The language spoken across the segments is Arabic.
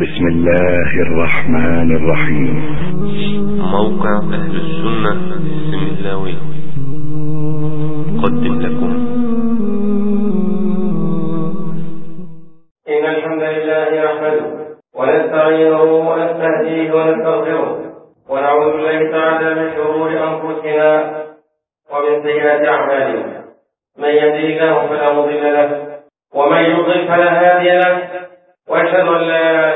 بسم الله الرحمن الرحيم. موقع أهل السنة السملاوي قدم لكم. إن الحمد لله نحمده ونستعينه ونستهديه ونستغفره ونعوذ بالله تعالى من شرور أنفسنا ومن سيئات أعمالنا. من يهده الله فلا مضل له ومن يضلل فلا هادي له وأشهد أن لا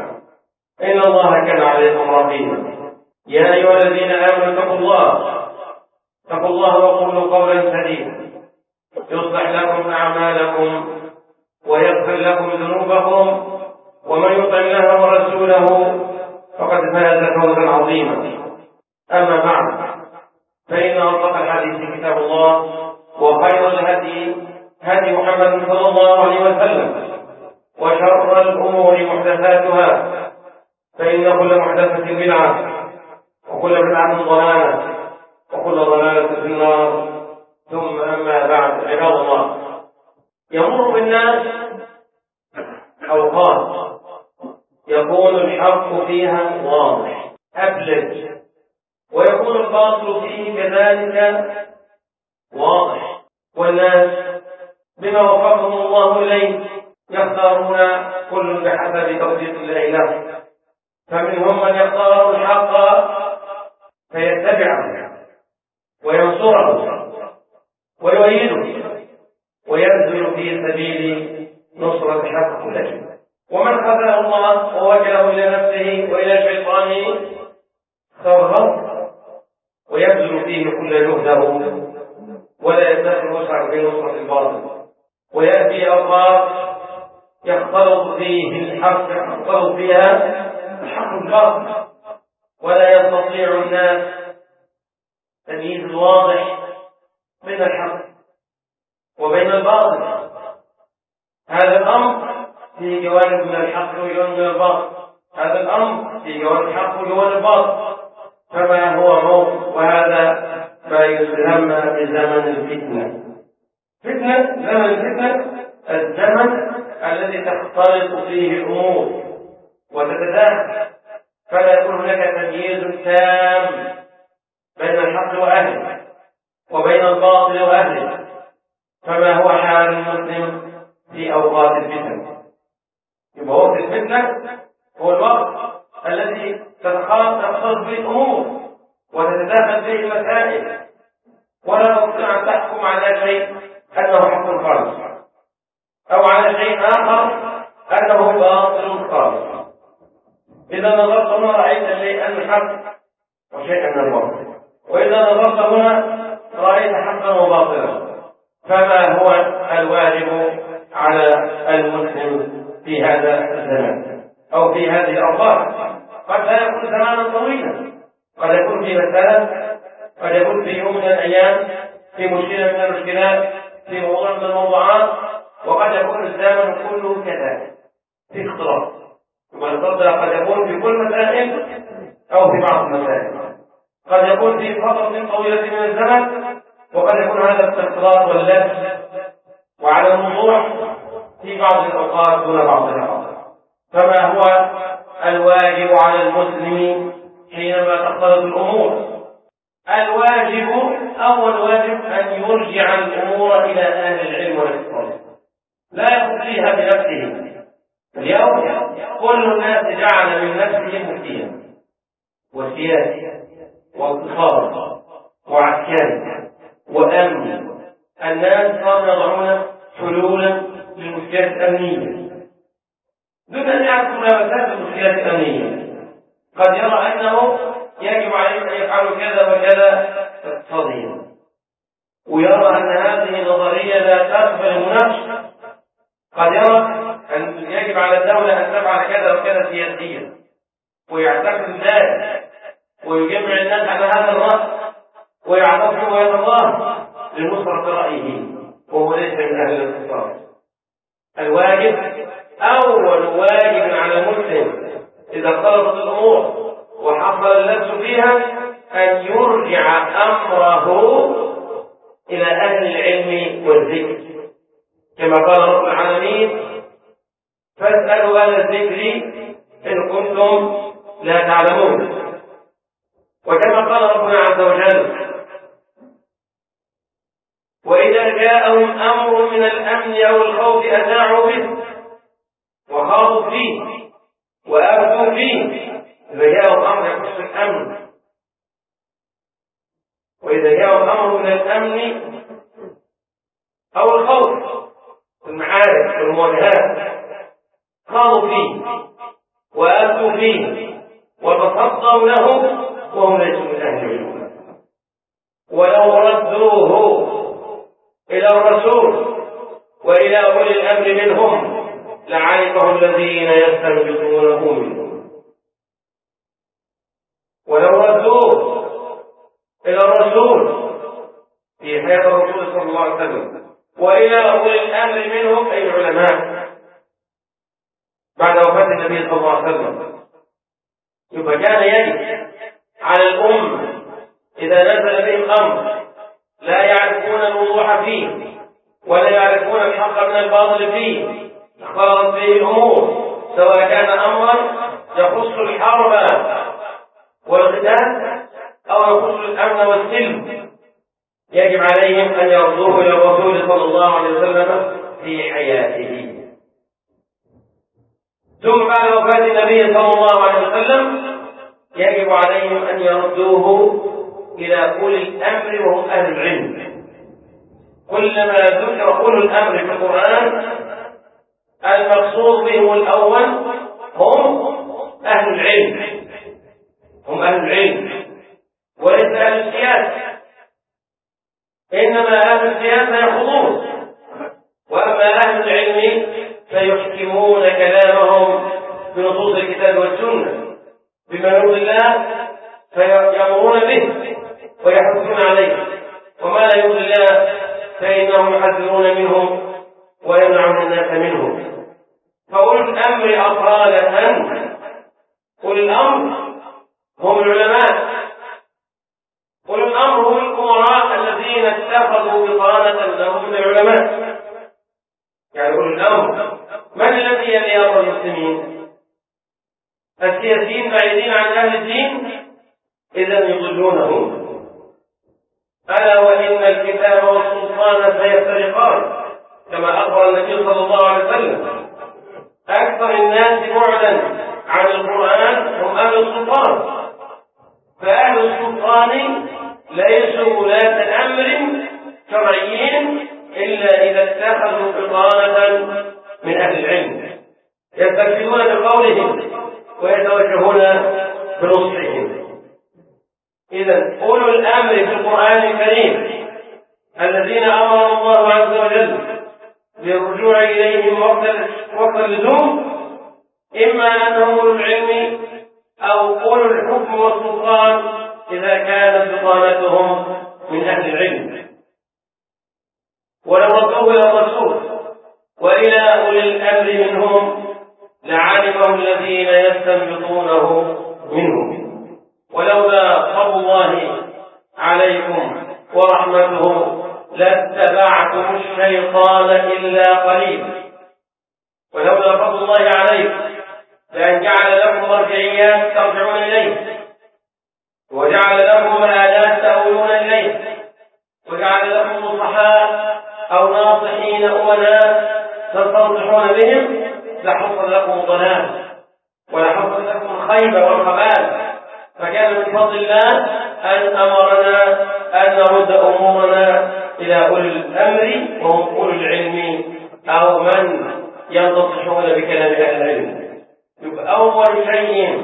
إن الله كان عليكم رقيبا. يا أيها الذين آمنوا اتقوا الله. اتقوا الله وقولوا قولا سديدا. يصلح لكم أعمالكم ويغفر لكم ذنوبكم. ومن يطع الله ورسوله فقد فاز فوزا عظيما. أما بعد. فإن أصدق الحديث كتاب الله وخير الهدي هدي محمد صلى الله عليه وسلم. وشر الأمور محدثاتها فإن كل محدثة بدعة وكل بدعة ضلالة وكل ضلالة في النار. ثم أما بعد عباد الله يمر بالناس أوقات يكون الحق فيها واضح أبلج ويكون الباطل فيه كذلك واضح. والناس بما وفقهم الله إليه يختارون كل بحسب توفيق الله له فمنهم من يختار الحق فيتبعه وينصره ويؤيده ويبذل في سبيل نصرة الحق كله ومن خذله الله ووجهه إلى نفسه وإلى شيطانه خره ويبذل فيه كل جهده ولا يدخل وسعه في نصرة الباطل. ويأتي أوقات يختلط فيه الحق يختلط فيها الحق ولا يستطيع الناس تمييز الواضح بين الحق وبين الباطل. هذا الأمر في جوانب من الحق وجوانب من الباطل. هذا الأمر في جوانب الحق وجوانب الباطل. فما هو موقف وهذا ما يسمى بزمن الفتنة. فتنة زمن الفتنة الزمن الذي تختلط فيه الأمور. وتتداخل. فلا يكون هناك تمييز تام بين الحق وأهله وبين الباطل وأهله فما هو حال المسلم في أوقات الفتن يبقى وقت الفتنة هو الوقت الذي تتخاطب فيه الأمور وتتداخل فيه المسائل ولا تستطيع أن تحكم على شيء أنه حق خالص أو على شيء آخر أنه باطل خالص إذا نظرت هنا رأيت شيئا من حق وشيئا من باطل وإذا نظرت هنا رأيت حقا وباطلا فما هو الواجب على المسلم في هذا الزمان أو في هذه الأوقات قد لا يكون زمانا طويلا قد يكون في مسألة قد يكون في يوم من الأيام في مشكلة من المشكلات في موضوع من الموضوعات وقد يكون الزمن كله كذلك في اختلاط والفضل قد يكون في كل مسائل أو في بعض المسائل قد يكون في فترة طويلة من الزمن وقد يكون هذا الاختلاط واللبس وعلى الموضوع في بعض الأوقات دون بعض الأوقات فما هو الواجب على المسلم حينما تختلط الأمور الواجب أول واجب أن يرجع الأمور إلى أهل العلم والاتصال لا يفتيها بنفسه اليوم كل الناس جعل من نفسه مفتيا وسياسي واقتصاد وعسكري وأمن الناس صاروا يضعون حلولا للمشكلات الأمنية. دون أن يعرفوا ملابسات المشكلات الأمنية. قد يرى أنه يجب عليهم أن يفعلوا كذا وكذا اقتصاديا ويرى أن هذه نظرية لا تقبل المناقشة. قد يرى أن يجب على الدولة أن تفعل كذا وكذا سياسيا. ويعتقد ذلك. ويجمع الناس على هذا الرأي. ويعتصم ويتظاهر لنصرة رأيه وهو ليس من أهل الاختصاص الواجب أول واجب على المسلم إذا اختلطت الأمور وحصل اللبس فيها أن يرجع أمره إلى أهل العلم والذكر. كما قال رب العالمين فاسألوا أهل الذكر إن كنتم لا تعلمون. وكما قال ربنا عز وجل وإذا جاءهم أمر من الأمن أو الخوف أذاعوا به وخاضوا فيه وأفتوا فيه إذا جاءهم أمر يخص الأمن. وإذا جاءهم أمر من الأمن أو الخوف المعارك والمواجهات خاضوا فيه وآتوا فيه وتصدوا له وهم ليسوا من أهل ولو ردوه إلى الرسول وإلى أولي الأمر منهم لعلمه الذين يستنبطونه منهم. ولو ردوه إلى الرسول في حياة الرسول صلى الله عليه وسلم وإلى أولي الأمر منهم أي العلماء بعد وفاة النبي صلى الله عليه وسلم. يبقى كان يجب على الأمة إذا نزل بهم أمر. لا يعرفون الوضوح فيه ولا يعرفون الحق من الباطل فيه. اختلطت فيه الأمور سواء كان أمرا يخص الحرب والقتال أو يخص الأمن والسلم. يجب عليهم أن يردوه إلى الرسول صلى الله عليه وسلم في حياته. ثم بعد وفاة النبي صلى الله عليه وسلم يجب عليهم أن يردوه إلى أولي الأمر وهم أهل العلم. كلما ذكر أولي الأمر في القرآن المقصود بهم الأول هم أهل العلم. هم أهل العلم. وليس أهل السياسة إنما أهل السياسة يخوضون وأما أهل العلم فيحكمون كلامهم بنصوص الكتاب والسنة. بما الله فيأمرون به ويحثون عليه. وما لا يرضي الله فإنهم يحذرون منه ويمنعون الناس منه فأولو الأمر أصالة أولي الأمر هم العلماء. أولو الأمر هم الأمراء الذين اتخذوا بطانة لهم من العلماء. يعني أولو الأمر من الذي يلي أمر المسلمين؟ السياسيين بعيدين عن أهل الدين؟ إذا يضلونهم ألا وإن الكتاب والسلطان سيفترقان كما أخبر النبي صلى الله عليه وسلم. مرجعيات ترجعون إليه وجعل لكم آلات تأولون إليه وجعل لكم نصحاء أو ناصحين أمناء تستنصحون بهم لحصل لكم الضلال ولحصل لكم الخيبة والخبال فكان من فضل الله أن أمرنا أن نرد أمورنا إلى أولي الأمر وهم أولي العلم أو من ينتصحون بكلام أهل العلم يبقى أول شيء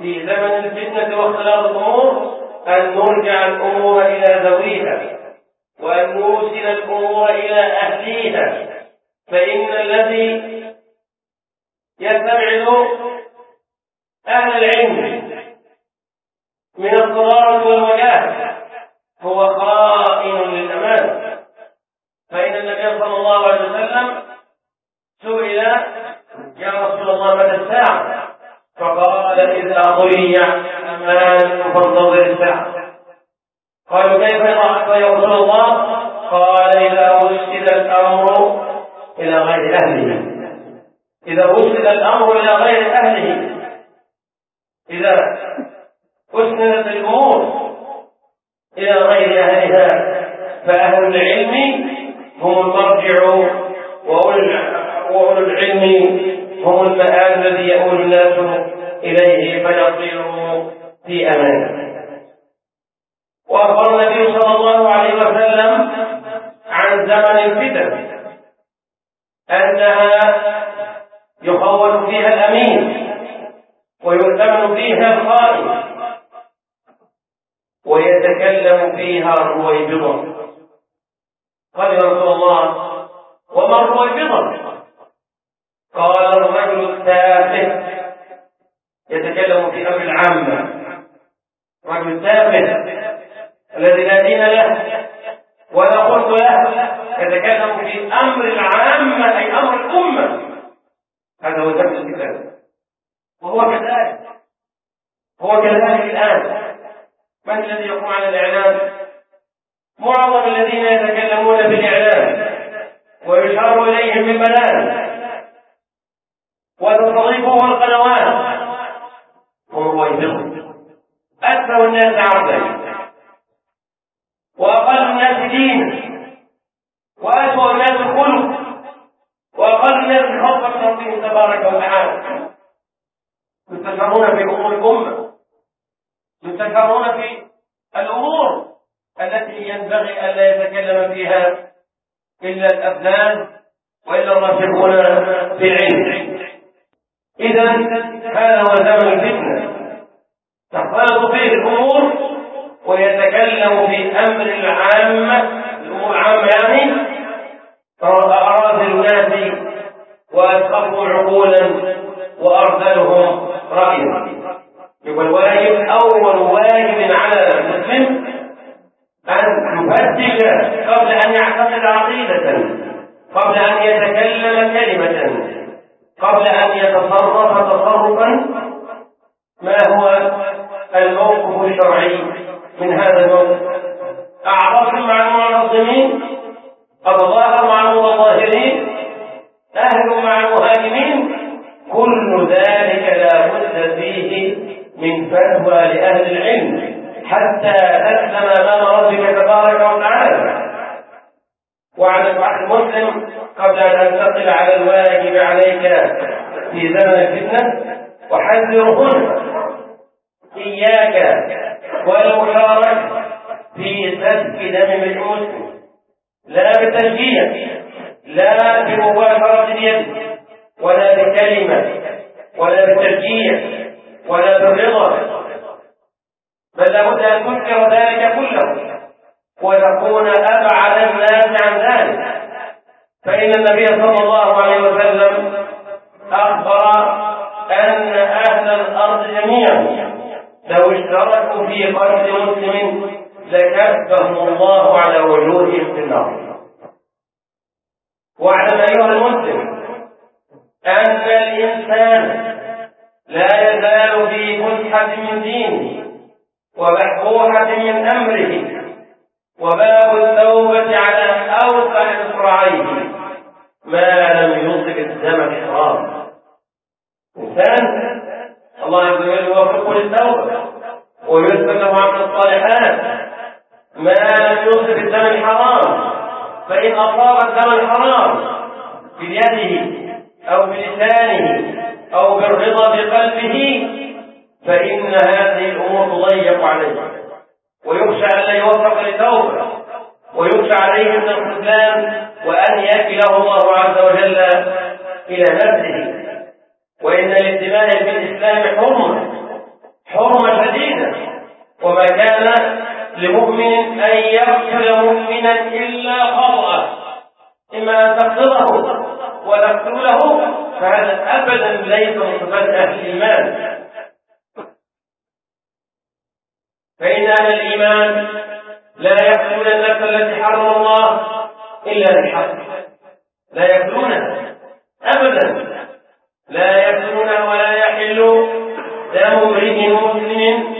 في زمن الفتنة واختلاط الأمور أن نرجع الأمور إلى ذويها وأن نوصل الأمور إلى أهليها. فإن الذي يستبعد أهل العلم من الضرارة والوجاه هو خائن للأمان فإن النبي صلى الله عليه وسلم سئل يا رسول الله متى الساعة؟ فقال إذا ضيع أمان فانتظر الساعة. قالوا كيف يا رسول الله؟ قال إذا وسد الأمر إلى غير أهله. إذا وسد الأمر إلى غير أهله. إذا أسندت الأمور إلى غير أهلها. فأهل العلم هم المرجع وأولو العلم هم المآل الذي يؤول الناس إليه فيصيروا في أمان وأخبر النبي صلى الله عليه وسلم عن زمن الفتن أنها يخول فيها الأمين ويؤتمن فيها الخائن ويتكلم فيها الرويبضة. قال يا رسول الله وما الرويبضة؟ قال الرجل التافه يتكلم في أمر العامة رجل تافه الذي لا دين له. ولا قلت له. يتكلم في أمر العامة أي أمر الأمة. هذا هو درس الكتاب. وهو كذلك. هو كذلك الآن. من الذي يقوم على الإعلام؟ معظم الذين يتكلمون بالإعلام. ويشار إليهم بالبنان وتستضيفهم القنوات. هم رويبضون أكثر الناس عرضا. وأقل الناس دينا. وأسوأ الناس خلق وأقل الناس خوفا من تبارك وتعالى. يستشرون في أمور الأمة. يستشرون في الأمور التي ينبغي ألا يتكلم فيها إلا الأبدان وإلا الراسخون في العلم. إذا هذا هو الفتنة. تختلط فيه الأمور ويتكلم في أمر العامة الأمور العامة يعني أراضي الناس وأسقطوا عقولا وأرسلهم رأيا. يبقى الواجب أول واجب على المسلم أن يفتش قبل أن يعتقد عقيدة قبل أن يتكلم كلمة. قبل أن يتصرف تصرفا ما هو الموقف الشرعي من هذا الموقف؟ أعرف مع المنظمين أتظاهر مع المتظاهرين أهل مع المهاجمين كل ذلك لا بد فيه من فتوى لأهل العلم. حتى تسلم أمام ربك تبارك وتعالى وعلى الأخ المسلم قبل أن أنتقل على الواجب عليك في زمن الفتنة وحذر هنا إياك والمشاركة في سفك دم المسلم. لا بالتشجيع لا بمباشرة اليد ولا بكلمة ولا بالتشجيع ولا بالرضا. بل لابد أن تنكر ذلك كله. وتكون أبعد الناس عن ذلك؟ فإن النبي صلى الله عليه وسلم أخبر أن أهل الأرض جميعا لو اشتركوا في قتل مسلم لكفهم الله على وجوههم في النار. واعلم أيها المسلم أن الإنسان لا يزال في فسحة من دينه ومحبوحة من أمره. وباب التوبة على أوسع إصبعيه ما لم يصب الدم الحرام. إنسان الله عز وجل يوفقه للتوبة. ويثبت له عمل الصالحات. ما لم يصب الدم الحرام. فإن أصاب الدم الحرام بيده أو بلسانه أو بالرضا بقلبه فإن هذه الأمور تضيق عليه. ويخشى أن لا يوفق للتوبة ويخشى عليه من الخذلان وأن يكله الله عز وجل إلى نفسه. وإن الانتماء في الإسلام حرمة حرمة شديدة وما كان لمؤمن أن يقتل مؤمنا إلا خطأ. إما أن تقتله وتقتله فهذا أبدا ليس من صفات أهل الإيمان. فإن أهل الإيمان لا يقتلون النفس التي حرم الله إلا بالحق. لا يقتلونها أبدا. لا يقتلونها ولا يحل دم امرئ مسلم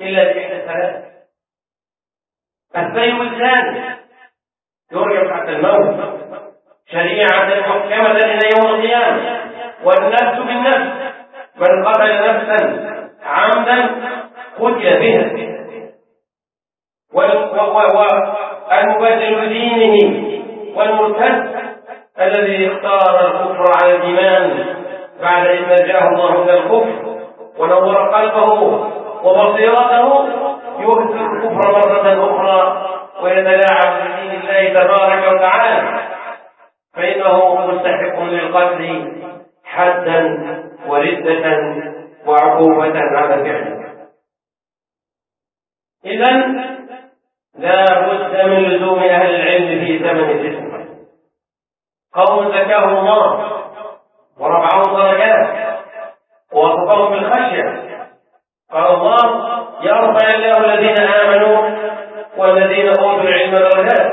إلا بإحدى الثلاث. السيف الثاني يرجع حتى الموت. شريعة محكمة إلى يوم القيامة. والنفس بالنفس. من قتل نفسا عمدا قتل بها. والمبدل دينه والمرتد الذي اختار الكفر على الإيمان بعد إذ نجاه الله من الكفر ونور قلبه وبصيرته يهدر الكفر مرة أخرى ويتلاعب بدين الله تبارك وتعالى. فإنه مستحق للقتل حدا وردة وعقوبة على فعله إذا لا بد من لزوم أهل العلم في زمن الفتنة قوم زكاهم الله ورفعهم درجات ووصفهم بالخشية. قال الله يرفع الله الذين آمنوا والذين أوتوا العلم درجات.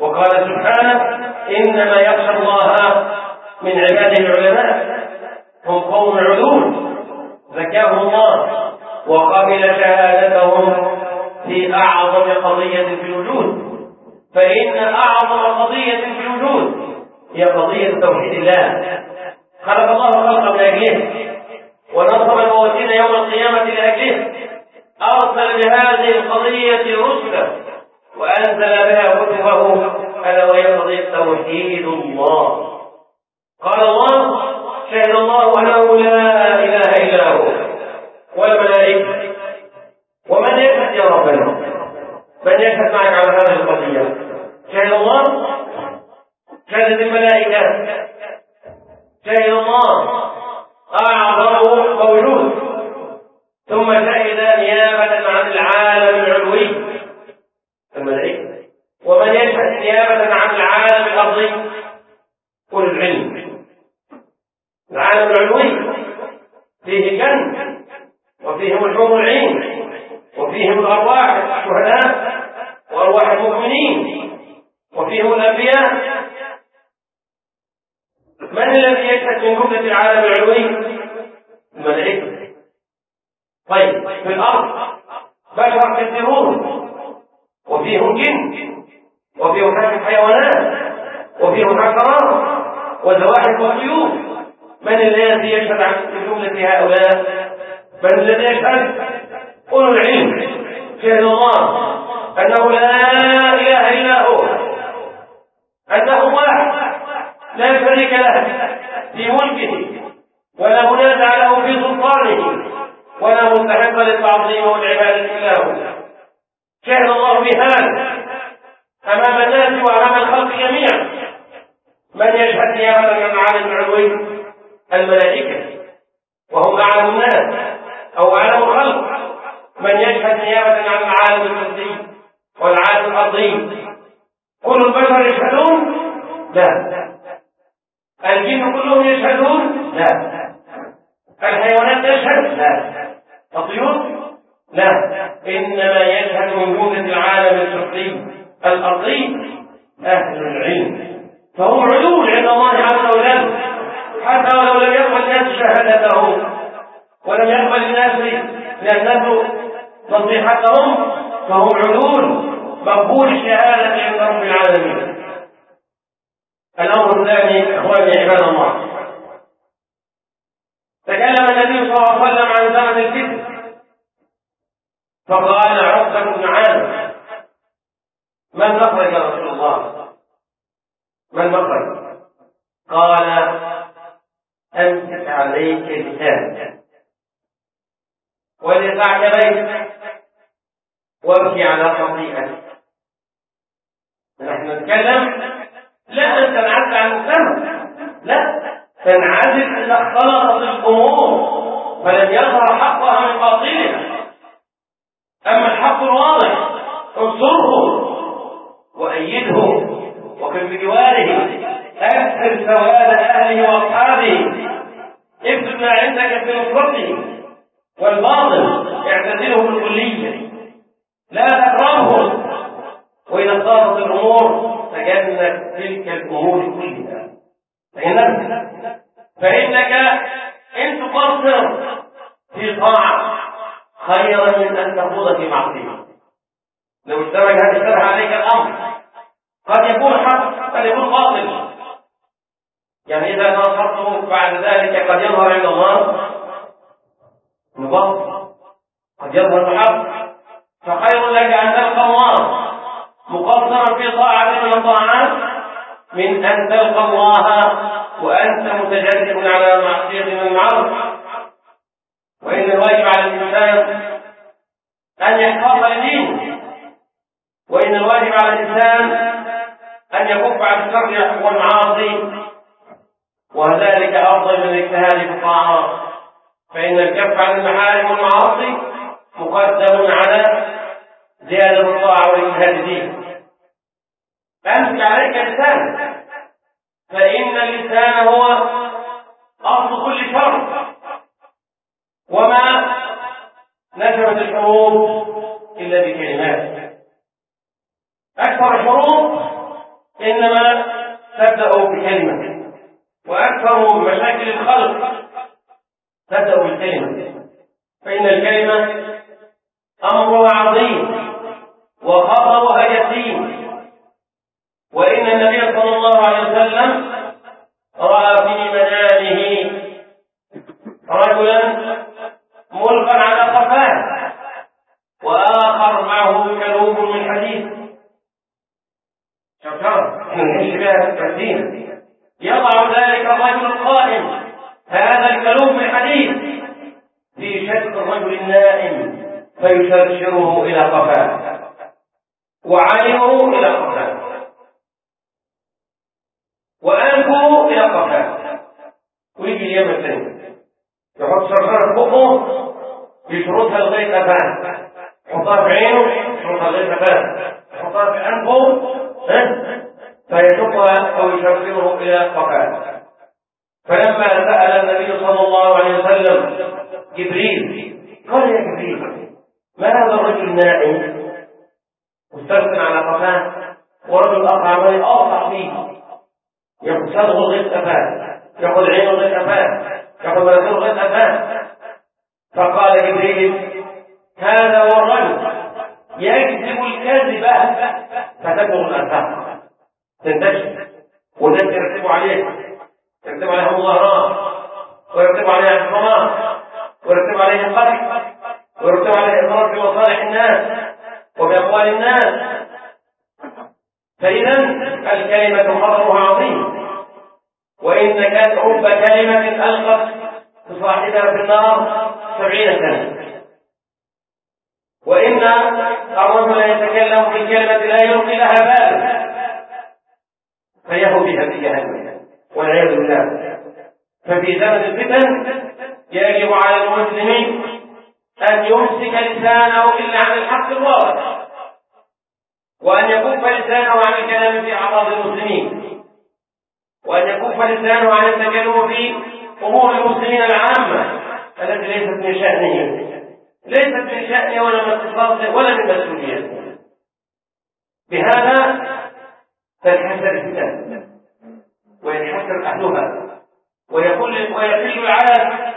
وقال سبحانه إنما يخشى الله من عباده العلماء. هم قوم عدول. زكاهم الله وقبل شهادتهم في أعظم قضية في الوجود. فإن أعظم قضية في الوجود هي قضية توحيد الله. خلق الله خلقا لأجله ونصب الموازين يوم القيامة لأجله. أرسل بهذه القضية رسلا وأنزل بها كتبه ألا وهي قضية توحيد الله. قال الله شهد الله أنه لا إله إلا هو. من يشهد معك على هذه القضية. شهد الله؟ شهدت الملائكة. شهد الله. أعظم موجود. ثم شهد نيابة عن العالم العلوي الملائكة ومن يشهد نيابة عن العالم الأرضي أولو العلم العالم العلوي فيه جنة وفيهم الحور العين وفيهم الأرواح الشهداء وأرواح المؤمنين وفيهم الأنبياء من الذي يشهد من جملة العالم العلوي؟ الملائكة طيب في الأرض بشر كثيرون وفيهم جن وفيهم حاجة حيوانات وفيهم حشرات وزواحف وطيور من الذي يشهد عن جملة هؤلاء؟ من الذي يشهد؟ أولو العلم شهد الله أنه لا إله إلا هو أنه واحد لا شريك له في ملكه ولا منازع له في سلطانه ولا مستحق للتعظيم والعبادة إلا هو شهد الله بهذا أمام الناس وأمام الخلق جميعا من نيابة عن العالم العلوي الملائكة وهم أعلم الناس أو أعلم الخلق من يشهد نيابة عن العالم الفردي والعالم الأرضي كل البشر يشهدون؟ لا الجن كلهم يشهدون؟ لا الحيوانات تشهد؟ لا الطيور؟ لا إنما يشهد من العالم الفردي الأرضي أهل العلم فهم علول عند الله عز وجل. حتى ولو لم يقبل الناس شهادته ولم يقبل الناس لأنه نصيحتهم فهم علول مقبول الشهادة عند رب العالمين. الأمر الثاني إخواني عباد الله. تكلم النبي صلى الله عليه وسلم عن زمن الفتن. فقال عقبة بن عامر المخرج يا رسول الله؟ ما المخرج قال أمسك عليك لسانك ولقعك بيتك وابكي على خطيئتك نحن نتكلم لا أن تنعزل عن المجتمع لا تنعزل إذا اختلطت الأمور فلم يظهر حقها من باطلها أما الحق الواضح انصره وأيده. وكن بجواره أكثر سواد أهله وأصحابه. افسد ما عندك في نصرته والباطل اعتزله بالكلية لا تكرهه. وإذا صارت الأمور تجنب تلك الأمور كلها. فإنك فإنك إن تقصر في طاعة خيرا من أن تخوض في معصية. لو اشتبك هذا اشتبه عليك الأمر. قد يكون حق قد يكون باطل. يعني إذا ناصرته بعد ذلك قد يظهر عند الله. نباطل قد يظهر الحق. فخير لك أن تلقى الله. مقصرا في طاعة من الطاعات من أن تلقى الله وأنت متجرد على معصية من المعروف وإن الواجب على الإنسان أن يحفظ لدينه وإن الواجب على الإنسان أن يكف عن الشر والمعاصي وذلك أفضل من الاجتهاد في الطاعات فإن الكف عن المحارم والمعاصي مقدم على زيادة الطاعة والاجتهاد فيه أمسك عليك لسانك فإن اللسان هو أصل كل شر. وما نشرت الحروب إلا بكلمات. أكثر الحروب إنما تبدأ بكلمة وأكثر مشاكل الخلق. تبدأ بالكلمة. فإن الكلمة أمرها عظيم وخطرها يتيم وإن النبي صلى الله عليه وسلم رأى في منامه رجلا ملقا على قفاه وآخر معه كلوب من حديد شوشرة نعيش بها كثير يضع ذلك الرجل القائم هذا الكلوب من حديد في شك الرجل النائم فيشرشره إلى قفاه وعينه إلى قفاه وأنفه إلى قفاه ويجي اليوم الثاني يحط شرشرة فوقه يشرطها لغاية قفاه يحطها في عينه يشرطها لغاية قفاه يحطها في أنفه فيشقها أو يشرشره إلى قفاه فلما سأل النبي صلى الله عليه وسلم جبريل قال يا جبريل ما هذا الرجل النائم مستلقٍ على قفاه ورجل اخر عمال يقاطع فيه ياخذ صدره لغايه قفاه ياخذ عينه لغايه قفاه ياخذ مناخيره لغايه قفاه فقال جبريل هذا هو الرجل يكذب الكذبة فتبلغ الآثار تنتشر والناس يرتبوا عليه يرتبوا عليها مظاهرات ويرتبوا عليها اعتصامات ويرتبوا عليها قتل ويرتب عليه إضرار بمصالح الناس وبأموال الناس. فإذا الكلمة خطرها عظيم. وإن كانت رب كلمة ألقت بصاحبها في النار سبعين سنة. وإن الرجل يتكلم في كلمة لا يلقي لها بال فيهو بها في جهنم والعياذ بالله. ففي زمن الفتن يجب على المسلمين أن يمسك لسانه إلا عن الحق الواضح وأن يكف لسانه عن الكلام في أعراض المسلمين وأن يكف لسانه عن التكلم في أمور المسلمين العامة التي ليست من شأنه. ليست من شأنه ولا من اختصاصه ولا من مسؤوليته. بهذا تنحسر الفتن وينحسر أهلها ويقل ويقل العدد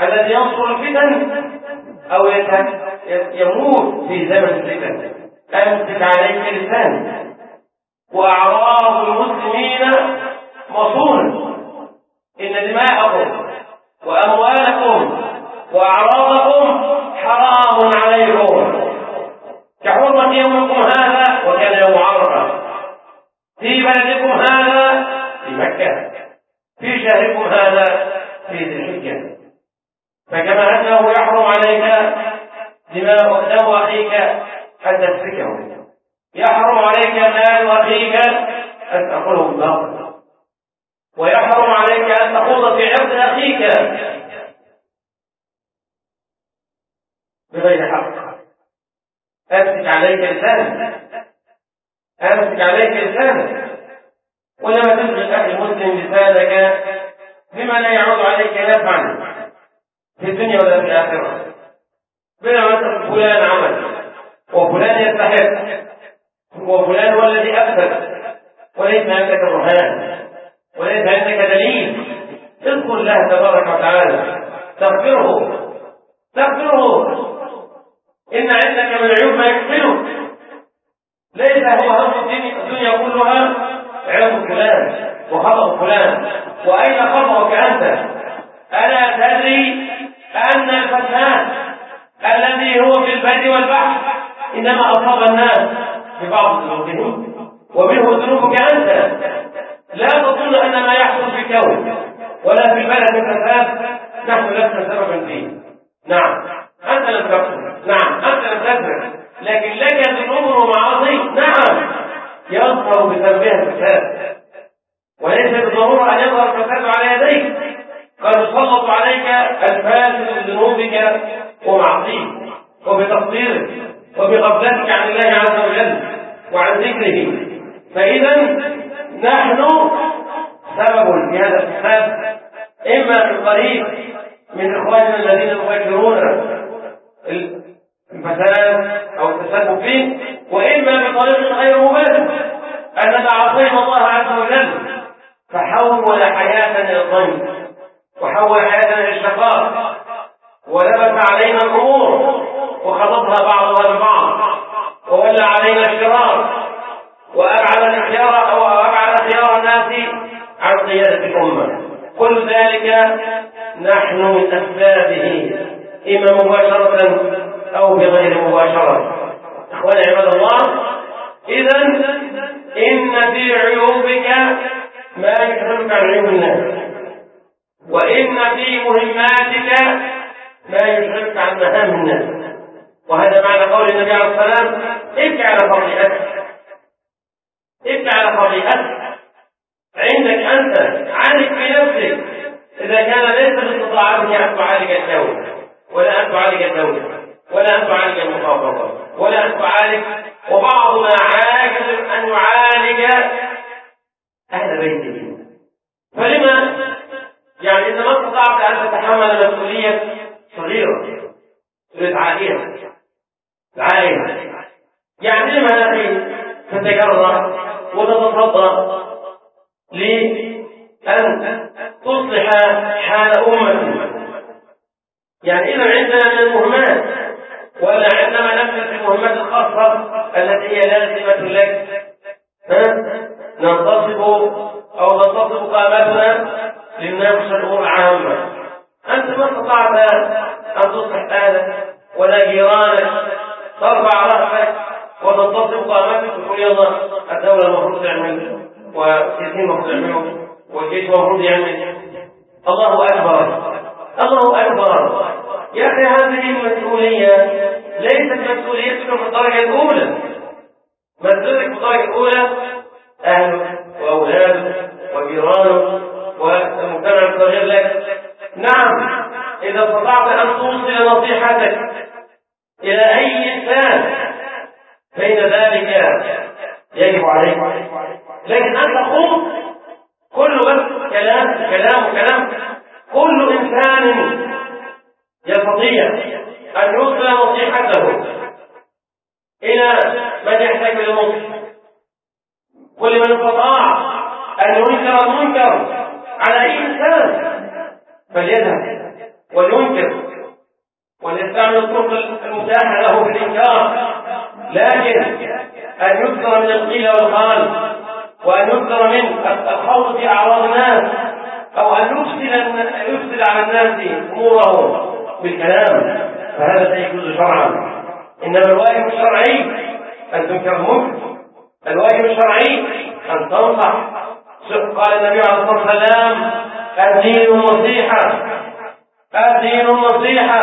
الذي ينصر الفتن أو يموت في زمن الفتن. أمسك عليك لسانك وأعراض المسلمين مصونة إن دماءكم وأموالكم وأعراضكم حرام عليكم. كحرمة يومكم هذا وكان يوم عرفة. في بلدكم هذا في مكة. في شهركم هذا في ذي الحجة. فكما أنه يحرم عليك دماء دم أخيك أن تسفكه يحرم عليك مال أخيك أن تأكله بالباطل ويحرم عليك أن تخوض في عرض أخيك بغير حق. أمسك عليك لسانك. أمسك عليك لسانك. ولما تمسك أخي المسلم لسانك بما لا يعود عليك نفعا. في الدنيا ولا في الآخرة. بما مثلا فلان عمل وفلان يستحق وفلان هو الذي أفسد وليس عندك برهان وليس عندك دليل. اذكر الله تبارك وتعالى. تغفره تغفره. إن عندك من العيوب ما يكفله ليس هو هم الدنيا كلها. عيب فلان وخطأ فلان وأين خطأك أنت؟ ألا تدري أن الفساد الذي هو في البر والبحر إنما أصاب الناس ببعض ذنوبهم ومنه ذنوبك أنت. لا تظن أن ما يحصل في الكون ولا في البلد الفساد نحن لسنا سببا فيه. نعم. أنت لم تقصد نعم. أنت لم تسرق لكن لك ذنوب ومعاصي نعم. يظهر بسببها الفساد. وليس بالضرورة أن يظهر الفساد على يديك. قد يسلط عليك الفاسد بذنوبك ومعصيك وبتقصيرك وبغفلتك عن الله عز وجل وعن ذكره. فإذا نحن سبب في هذا الفساد إما من قريب من إخواننا الذين يفكرون الفساد أو التسبب فيه وإما بطريق غير مباشر. أننا عصينا الله عز وجل فحول حياتنا إلى الضنك وحول حياتنا إلى الشقاء. ولبس علينا الأمور. وخلطها بعضها ببعض وولى علينا الشرار وأبعد الخيار أو أبعد خيار الناس عن قيادة الأمة. كل ذلك نحن من أسبابه إما مباشرة أو بغير مباشرة. إخواني عباد الله إذا إن في عيوبك ما يحرمك عن عيوب الناس. وإن في مهماتك ما يشغلك عن مهام الناس. وهذا معنى قول النبي عليه الصلاة والسلام ابكي على خطيئتك ابكي على خطيئتك عندك أنت عالج بنفسك إذا كان ليس باستطاعتك أن تعالج الدولة ولا أن تعالج الدولة ولا أن تعالج المخافضة ولا أن تعالج وبعضنا عاجز أن يعالج أهل بيته. فلما يعني إذا ما استطعت أن تتحمل مسؤولية صغيرة مسؤولية عائلة العائلة يعني لما يا تتجرأ وتتصدى لأن تصلح حال أمة. يعني إذا عندنا من المهمات ولا عندما نبدأ في المهمات الخاصة التي هي لازمة لك ننتصب أو تنتصب قامتنا لنناقش الأمور العامة. أنت ما استطعت أن تصلح أهلك ولا جيرانك. ترفع رأسك وتنتصب قامتك وتقول يلا الدولة المفروض تعمل والسياسيين المفروض يعملوا والجيش المفروض يعمل. الله أكبر. الله أكبر. يا أخي هذه المسؤولية ليست مسؤوليتك في الدرجة الأولى. مسؤوليتك في الدرجة الأولى أهلك وأولادك وجيرانك. والمجتمع الصغير لك نعم. إذا استطعت أن توصل نصيحتك إلى أي إنسان فإن ذلك يجب عليك. لكن أنت قم كل بس كلام كلام كلام. كل إنسان يستطيع أن يوصل نصيحته إلى من يحتاج للنصح كل من استطاع أن ينكر المنكر. على أي إنسان فليذهب ولينكر وليستعمل الطرق المتاحة له في الإنكار لكن أن يكثر من القيل والقال وأن يكثر من الخوض في أعراض الناس أو أن يفسد يفسد على الناس أمورهم بالكلام فهذا لا يجوز شرعا. إنما الواجب الشرعي أن تنكر المنكر الواجب الشرعي أن تنصح قال النبي عليه الصلاة والسلام الدين النصيحة الدين النصيحة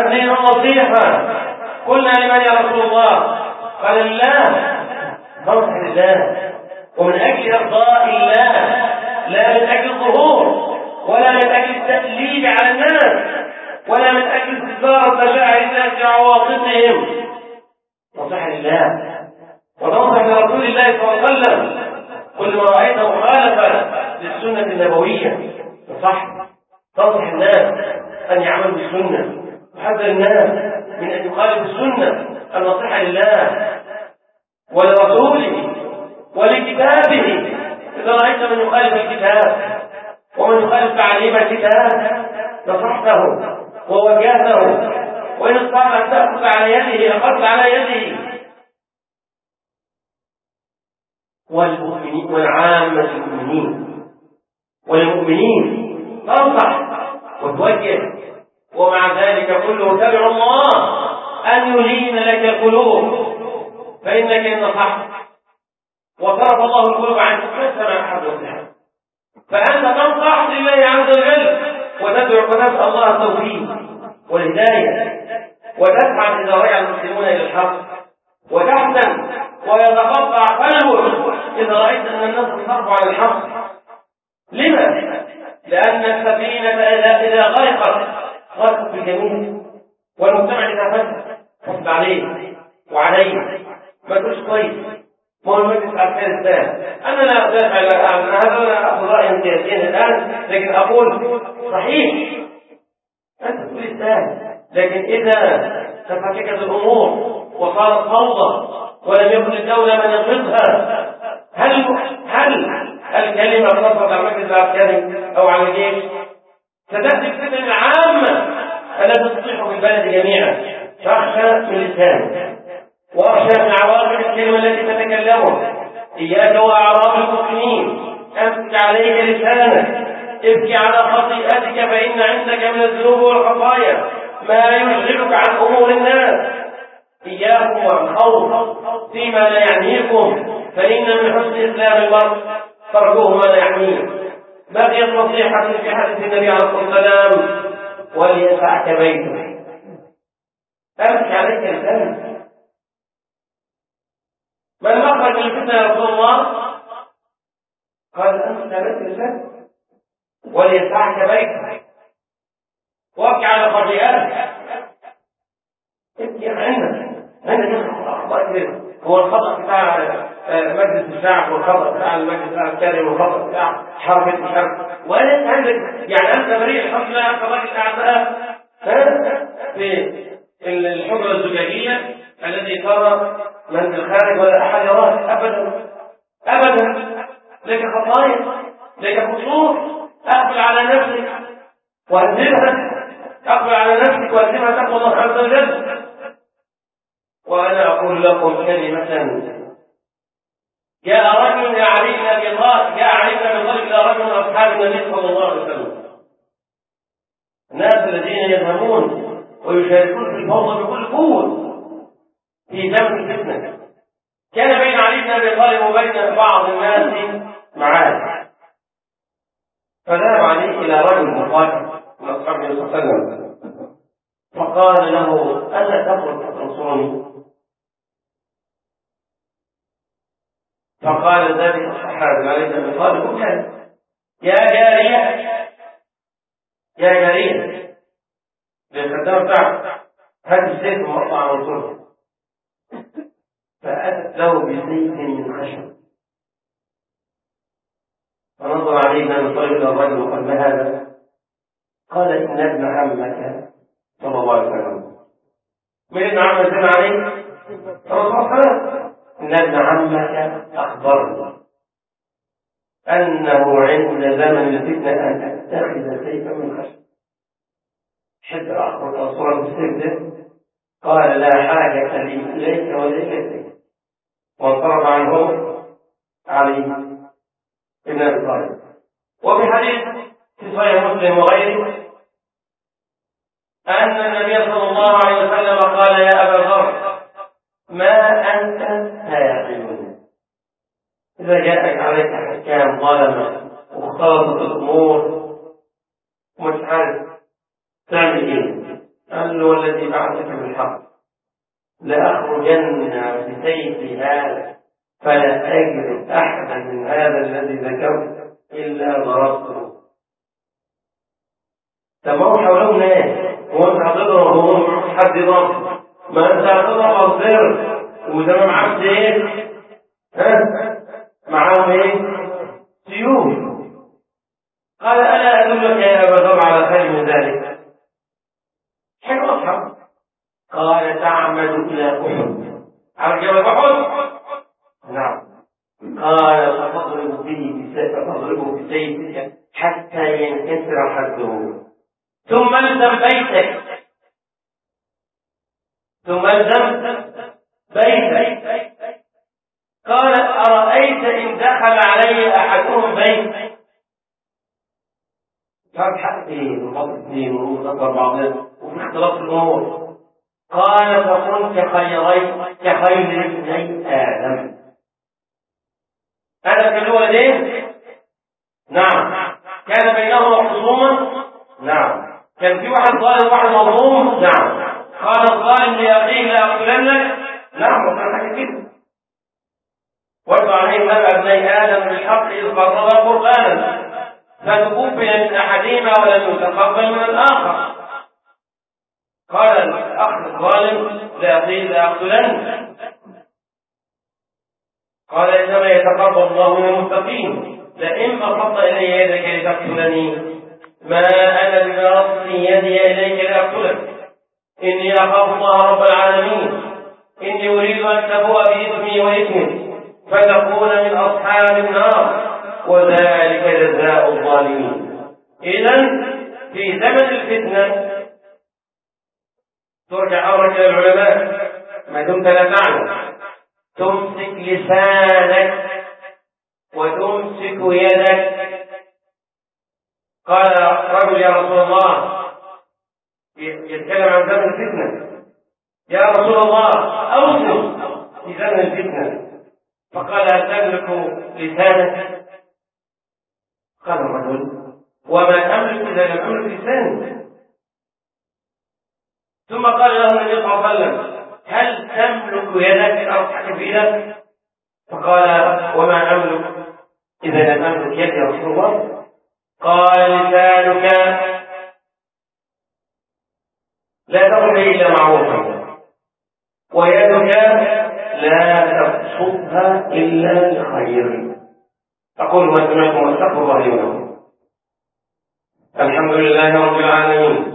الدين النصيحة. قلنا لمن يا رسول الله؟ قال الله. نصح لله ومن أجل إرضاء الله لا من أجل الظهور ولا من أجل التأليب على الناس ولا من أجل استثارة مشاعر الناس في عواطفهم. نصح لله. وننصح لرسول الله صلى الله عليه وسلم. كل ما رأيت مخالفة للسنة النبوية صح. تنصح الناس أن يعملوا بالسنة. وحذر الناس من أن يخالفوا السنة النصيحة لله. ولرسوله ولكتابه. إذا رأيت من يخالف الكتاب ومن يخالف تعليم الكتاب نصحته ووجهته وإن استطعت أن تأخذ على يده أخذت على يده. والمؤمنين والعامة المؤمنين. والمؤمنين تنصح وتوجه. ومع ذلك كله تبع الله. أن يلين لك القلوب. فإنك إن نصحت وصرف الله القلوب عنك سمع أحد نصيحة فأنت تنصح لله عز وجل. وتدعو وتسأل الله التوفيق. والهداية وتسعد إذا رجع المسلمون إلى الحق وتحزن ويتقطع قلبك إذا رأيت أن الناس تصرف عن الحق لما؟ لأن السفينة إذا غرقت غرقت بالجميع والمجتمع إذا فسد فسد عليه وعليه. ما تقولش كويس. ما هو المجلس العسكري الثاني أنا لا أدافع عن هذا لا أخذ رايا سياسيا الآن لكن أقول صحيح. أنت تقول الثاني لكن إذا تفككت الأمور وصارت فوضى ولم يكن الدولة من ينقذها هل هل الكلمة تصل على المجلس العسكري أو على الجيش ستأتي الفتن العامه التي تصيح بالبلد جميعا. فاخشى من لسانك واخشى من عواقب الكلمة التي تتكلمها. إياك وأعراض المسلمين. أمسك عليك لسانك. ابكي على خطيئتك فإن عندك من الذنوب والخطايا. ما يشغلك عن أمور الناس. إياكم والخوف فيما لا يعنيكم فإن من حسن إسلام المرء تركه ما لا يعنيه. بقيت نصيحة في حديث النبي عليه الصلاة والسلام وليسعك بيتك امسك عليك المخرج من الفتنة يا رسول الله؟ قال أنت بيت لسانك وليسعك بيتك وابكي على خطيئتك ابكي عنك عندك اخطاء كده هو الخطأ بتاع مجلس الشعب والخطا بتاع المجلس العسكري والخطا بتاع حركه الشعب. وانت عندك يعني أنت بريء الحمد لله أنت راجل اعداء في الحجرة الزجاجية الذي ترى من في الخارج ولا أحد يراك ابدا ابدا. لك خطايا لك قصور أقبل على نفسك واهزمها أقبل على نفسك واهزمها تقوى الله عز وجل. وأنا أقول لكم كلمة. جاء رجل أبي طالب جاء أبي طالب إلى رجل من أصحاب النبي صلى الله عليه وسلم. الناس الذين يذهبون ويشاركون في الفوضى بكل قوة في زمن الفتنة. كان بين علي بن أبي طالب وبين بعض الناس معاد فذهب علي إلى رجل من أصحاب النبي صلى الله عليه وسلم. فقال له ألا تخرج تنصرني فقال ذلك الصحابي علي بن أبي طالب وكان يا جارية يا جارية. للخدام بتاعه هات السيف ومقطع وانصره فأتت له بسيف من خشب. فنظر عليه بن طالب إلى الرجل وقال ما هذا؟ قال إن ابن عمك صلى الله عليه وسلم من ابن عمك سمع عليه؟ الرسول صلى إن ابن عمك أخبرني أنه عند زمن الفتنة أن أتخذ سيفا من خشب حتى أخبر الرسول بالسيف ده قال لا حاجة لي إليك وإليك السيف وانصرف عنه علي بن أبي طالب. وفي حديث في صحيح مسلم وغيره أن النبي صلى الله عليه وسلم قال يا أبا ذر ما أنت؟ فاعل إذا جاءك عليك حكام ظلمه واختلطت الأمور ومش عارف تعمل إيه قال له والذي بعثك بالحق لأخرجن بسيف هذا فلا أجد أحدا من هذا الذي ذكرت إلا ضربته. طب هو حوالهم ناس. هو انت هتضرب هو معك حد يضرب ما انت هتضرب الضرب وده ما معاك إيه؟ ها؟ معاهم إيه؟ سيوف. قال ألا أدلك يا أبا ذر على خير من ذلك؟ حلو أصحاب. قال تعمد إلى أحد على جبل أحد نعم. قال فتضرب به فتضربه بسيفك حتى ينكسر حده. ثم الزم بيتك. ثم الزم بيتك. قال أرأيت إن دخل علي أحدهم بيت؟ فتح اثنين وفضل اثنين وأكبر بعضهم وفي اختلاف الأمور. قال فكن كخيري كخير ابني آدم. هذا في الولدين نعم. كان بينهما خصومة نعم. كان في واحد ظالم وواحد مظلوم. نعم. قال الظالم لأخيه لأقتلنك نعم وكان كده وارض عليه نبأ ابني آدم بالحق إذ قربا قربانا فتقبل من أحدهما ولم يتقبل من الآخر. قال الأخ الظالم لأخيه لأقتلنك قال إنما يتقبل الله من المتقين. لئن بسطت إلي يدك لتقتلني. ما أنا بباسط يدي إليك لأقتلك إني أخاف الله رب العالمين. إني أريد أن تبوء بإثمي وإثمك فتكون من أصحاب النار. وذلك جزاء الظالمين. إذا في زمن الفتنة ترجع أمرك إلى العلماء. ما دمت لا تعلم. تمسك لسانك وتمسك يدك قال رجل يا رسول الله يتكلم عن زمن الفتنة. يا رسول الله أوصل في زمن الفتنة. فقال هل تملك لسانك؟ قال الرجل وما أملك إذا لم أملك لساني ثم قال له النبي صلى الله عليه وسلم هل تملك يدك أو تحكم بيدك فقال وما أملك إذا لم أملك يدي رسول الله. قال لسانك لا تقل إلا معروفا. ويدك لا تبسطها إلا لخير أقول ما سمعتم واستغفر الله لي ولكم الحمد لله رب العالمين.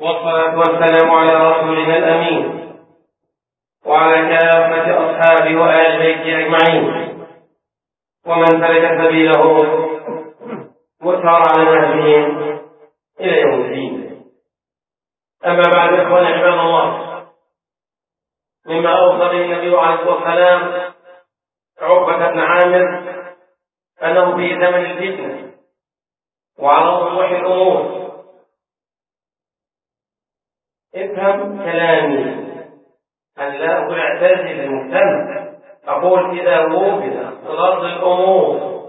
والصلاة والسلام على رسولنا الأمين. وعلى كافة أصحابه وآل بيته أجمعين. ومن سلك سبيله وسار على نهجهم إلى يوم الدين. أما بعد إخواني عباد الله مما أوصى به النبي عليه الصلاة والسلام عقبة بن عامر أنه في زمن الفتنة وعلى وضوح الأمور. افهم كلامي. أن لا أقول اعتزل المهتم أقول إذا وجد اختلاط الأمور.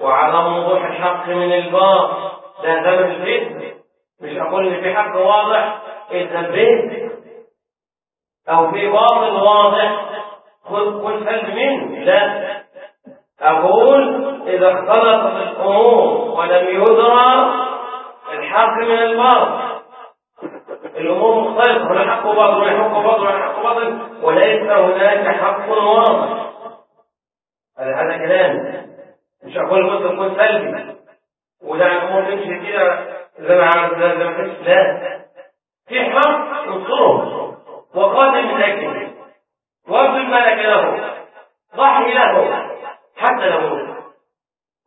وعدم وضوح الحق من الباطل. ده زمن الفتنة مش أقول إن في حق واضح به. أو في باطل واضح. خذ كل سلب منه. لا. أقول إذا اختلطت الأمور ولم يدرى الحق من الباطل. الأمور مختلفة. هنا حق باطل وهنا حق باطل وهنا حق باطل وليس هناك حق واضح. هذا كلام. مش أقول مسلم كن سلبي. وده الأمور تمشي كده زي ما عملت زي ما كنت لا. في حق انصره وقاتل من أجله وابذل ما لك له ضحي له حتى لو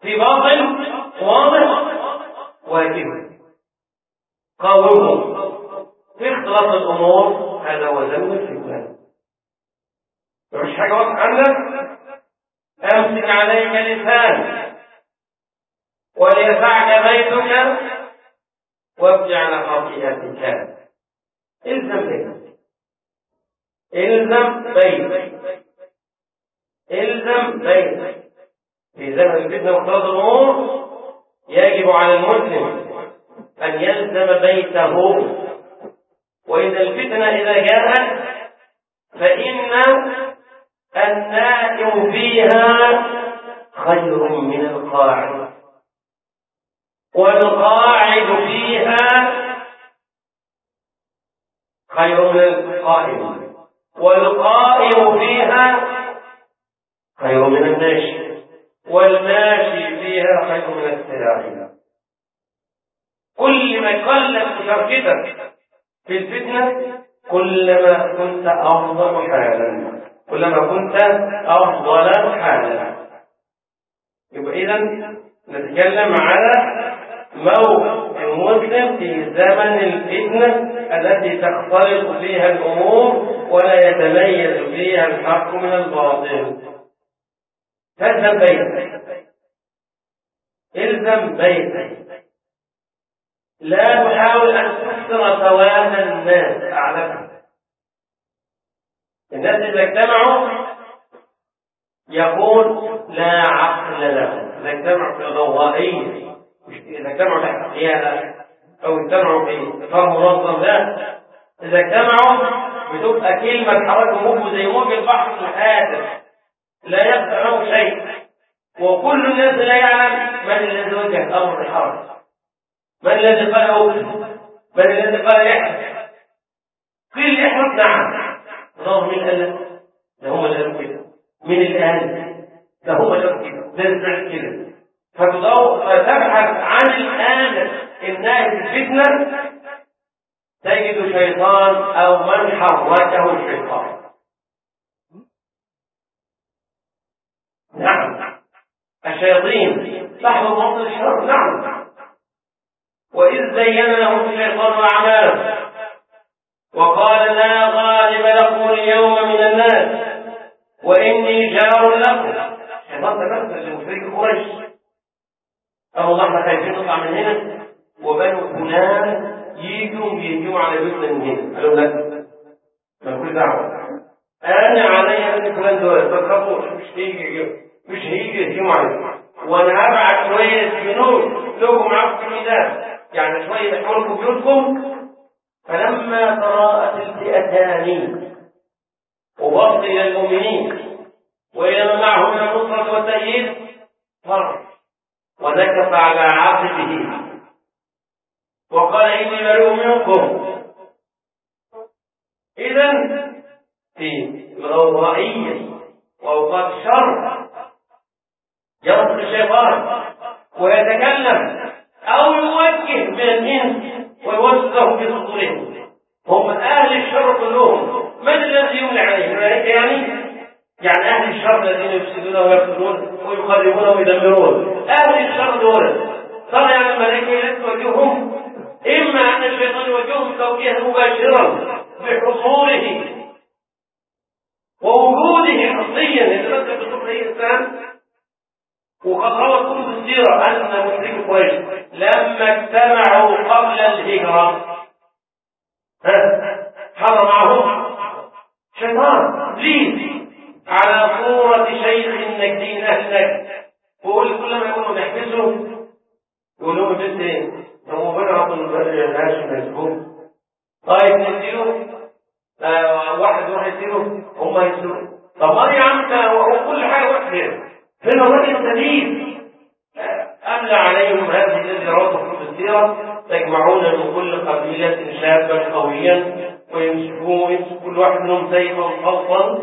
في باطل واضح واجب. قاومه في اختلاط الأمور هذا هو ذنب الفتنه مفيش حاجة واضحة؟ عندك أمسك عليك لسان وليسعك بيتك وابكي على خطيئتك إلزم بيتك. إلزم بيتك. إلزم بيتك. في زمن الفتنة واختلاط الأمور يجب على المسلم أن يلزم بيته. وإذا الفتنة إذا جاءت فإن النائم فيها خير من القاعد. والقاعد فيها خير من القائم. والقائم فيها خير من الماشي والماشي فيها خير من السراع كل ما قلت مشاركتك في الفتنة كلما كنت أفضل حالا. كلما كنت أفضل حالا. يبقى إذا نتكلم على موقف المسلم في زمن الفتنة التي تختلط فيها الأمور ولا يتميز فيها الحق من الباطل. فالزم بيتك إلزم بيتك لا تحاول أن تكسر سواد الناس أعلمها الناس إذا اجتمعوا يقول لا عقل له إذا اجتمعوا في الغوائية إذا اجتمعوا تحت قيادة أو اجتمعوا في إطار منظم لا. إذا اجتمعوا بتبقى كلمة تحركوا موج زي موج البحر الحادث لا يبقى له شيء. وكل الناس لا يعلم من الذي وجه الأمر الحرج من الذي قال من الذي قال احرق قيل احرق نعم الله مين قال لك ده هم اللي قالوا كده مين اللي قال ده هم اللي قالوا كده. ده اللي كده فتبحث عن الآمر الناهي الفتنة تجد شيطان أو من حركه الشيطان. نعم. الشياطين لحظة موطن الشر نعم. وإذ زين لهم الشيطان أعمالهم وقال لا غالب لكم اليوم من الناس وإني جار لكم. الشيطان تمثل لمشرك قريش. الله إحنا خايفين نطلع من هنا؟ وبنو فلان يجوا يهجموا على بيوتنا من هنا. قالوا لا مالكوش دعوة. أنا عليا من فلان دول ما مش هيجي مش هيجي يهجموا عليكم وأنا هبعت شوية جنود لكم معاكم في الميدان. يعني شوية يحولكم بيوتكم فلما تراءت الفئتان إلى المؤمنين وإلى معهم من النصرة والتأييد فرح ونكف على عقبه وقال إني بريء منكم. إذا في الغوغائية وأوقات الشر يرفض الشيطان ويتكلم أو يوجه من الإنس ويوسوسهم في صدورهم هم أهل الشر كلهم. من الذي يملى عليهم الملائكة يعني؟ يعني أهل الشر الذين يفسدون ويقتلون ويخربون ويدمرون. أهل الشر دول. ترى يعني الملائكة لا توجههم. إما أن الشيطان يوجههم توجيها مباشرا بحضوره ووجوده حصريا يتمثل بصدر أي إنسان وقد روى كتب السيرة أن مشرك قريش. لما اجتمعوا قبل الهجرة. حضر معهم شيطان إبليس على صورة شيخ نجدي من أهل نجد ويقول كلما يقولوا نحبسه يقول لهم بس إيه؟ هو الهاشم مسبوق طيب نديله آه واحد يروح يديله هم يسلوا طب ما يا عم وكل حاجة واحدة فين الراجل السليم أملى عليهم هذه رواه في السيرة تجمعون من كل قبيلة شابا قويا ويمسكوه يمسك كل واحد منهم سيفا خلصا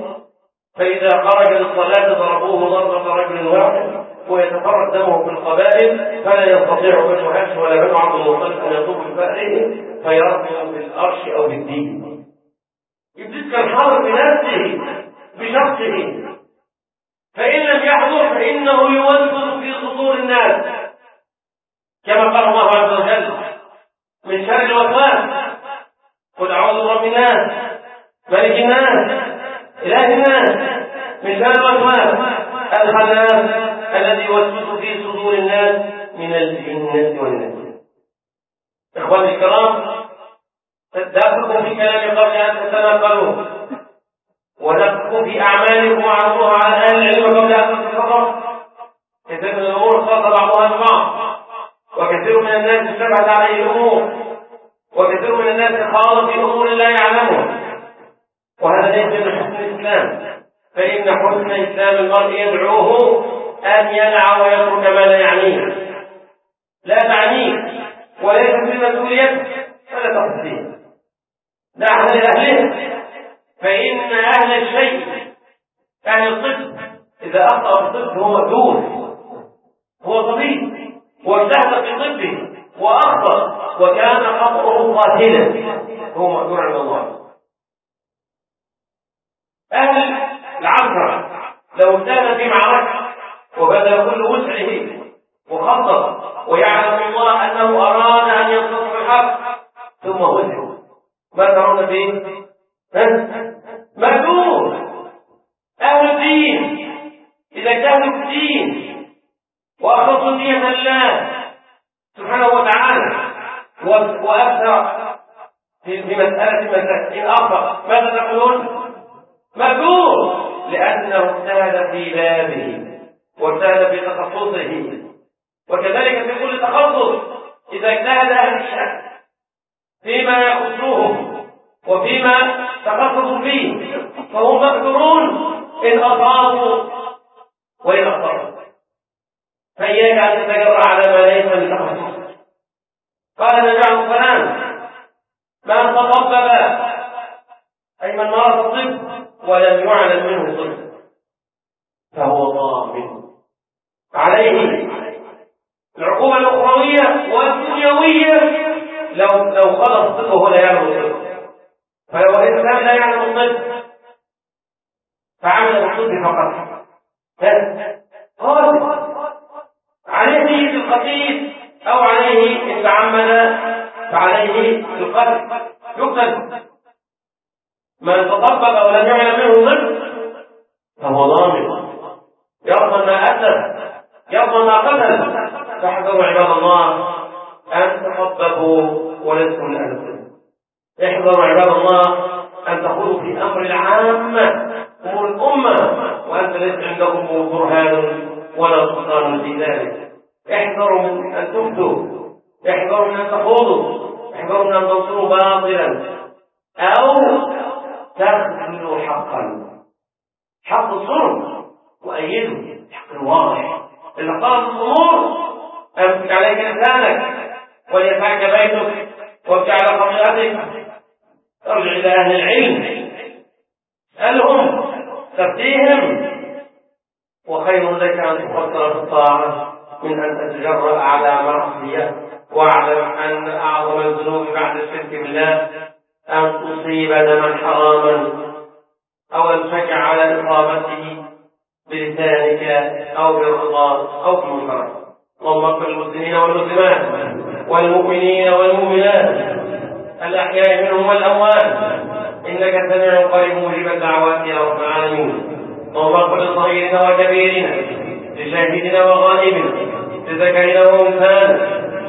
فإذا خرج للصلاة ضربوه ضربة رجل واحد ويتفرد دمه في القبائل فلا يستطيع بنو هاشم ولا بنو عبد المطلب أن يطوف بفأره فيرموا بالأرش أو بالدين. إبليس كان حاضر بنفسه بشخصه. فإن لم يحضر فإنه يوسوس في صدور الناس. كما قال الله عز وجل من شر الوسواس قل أعوذ برب الناس ملك الناس إله الناس من شر الوسواس الخناس الذي يوسوس في صدور الناس من الجنة والناس إخواني الكرام دافعكم في كلام قبل أن تتناقلوا ودققوا في أعمالكم وعرضوها على أهل العلم قبل أن كثير من الأمور خاص بعضها ببعض. وكثير من الناس اشتبهت عليه الأمور. وكثير من الناس خاض في أمور لا يعلمها. وهذا ليس من حسن الإسلام. فإن حسن إسلام المرء يدعوه أن يدع ويترك ما لا يعنيه. لا تعنيه. وليس في مسؤوليته. فلا تقصيه دعها لأهله فإن أهل الشيء أهل الطب إذا أخطأ الطب هو مجهول هو طبيب. واجتهد في طبه وأخطأ وكان خطأه قاتلا. هو مأجور عند الله. أهل العصر لو كان في معركة وبذل كل وسعه وخطط ويعلم الله أنه أراد أن ينتصر الحق ثم هزم ما ترون فيه؟ مهدور أهل الدين إذا كانوا في الدين وأخلصوا نية الله سبحانه وتعالى. وأكثر في مسألة مسألة إن أخطأ ماذا تقولون؟ مهدور لأنه اجتهد في بابه واجتهد في تخصصه. وكذلك في كل تخصص إذا اجتهد أهل الشك فيما يخصهم وفيما تخصصوا فيه. فهم مقدرون إن أصابوا وإن أخطأوا. فإياك أن تتجرأ على ما ليس من تخصص قال النبي عليه السلام من تطبب. أي من مارس الطب ولم يعلم منه طب فهو ضامن. عليه. العقوبة الأخروية والدنيوية. لو لو خلص الطب وهو لا يعلم الطب. فلو الإنسان لا يعلم الطب فعمل بالطب فقط. قال. القتيل أو عليه إن تعمد فعليه القتل يقتل. من تطبق ولم يعلم منه ضد فهو ضامن يضمن ما أتلف يضمن ما قتل. فاحذروا عباد الله أن تطبقوا ولستم لأهل احذروا عباد الله أن تخوضوا في أمر العامة أمور الأمة وأنت ليس عندكم برهان ولا سلطان في ذلك. احذروا من أن تفتوا احذروا من أن تخوضوا. احذروا من أن تنصروا باطلا. أو تخذلوا حقا. حق الظلم وأيده. الحق الواضح. إذا اختلط الأمور أمسك عليك لسانك وليسعك بيتك وابكي على خطيئتك. ارجع إلى أهل العلم. اسألهم تفتيهم. وخير لك أن تفكر في الطاعة. من أن تتجرأ على معصية واعلم أن أعظم الذنوب بعد الشرك بالله أن تصيب دما حراما أو أن تشجع على إصابته بلسانك أو بالرضا أو بالمنكر اللهم اغفر المسلمين والمسلمات والمؤمنين والمؤمنات الأحياء منهم والأموات. إنك سميع قريب مجيب الدعوات يا رب العالمين. اللهم اغفر لصغيرنا وكبيرنا لشاهدنا وغائبنا لذكرنا وانثانا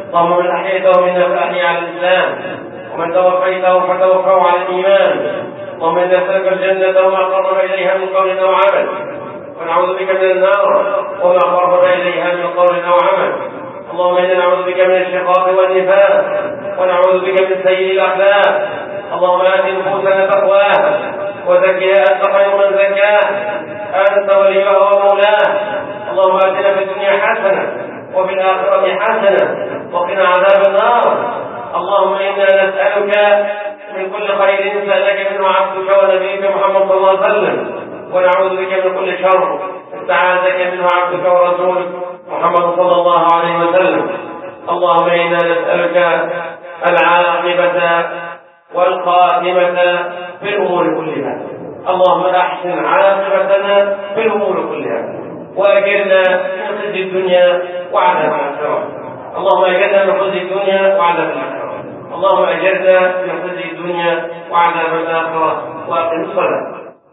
اللهم من أحييته منا فاحيي على الإسلام ومن توفيته فتوفه على الإيمان اللهم إنا نسألك الجنة وما قرب إليها من قول أو عمل ونعوذ بك من النار وما قرب إليها من قول أو عمل اللهم إنا نعوذ بك من الشقاق والنفاق ونعوذ بك من سيء الأخلاق اللهم آت نفوسنا تقواها وزكها أنت خير من زكاها أنت وليها ومولاه اللهم آتنا في الدنيا حسنة وفي الآخرة حسنة وقنا عذاب النار. اللهم إنا نسألك من كل خير سألك منه عبدك ونبيك محمد صلى الله عليه وسلم. ونعوذ بك من كل شر استعاذك منه عبدك ورسولك محمد صلى الله عليه وسلم. اللهم إنا نسألك العاقبة والخاتمه في الأمور كلها. اللهم أحسن عاقبتنا في الأمور كلها. وأجرنا من خزي الدنيا وعذاب الاخره اللهم أجرنا من خزي الدنيا وعذاب الاخره اللهم أجرنا من خزي الدنيا وعذاب الاخره وأقم الصلاة.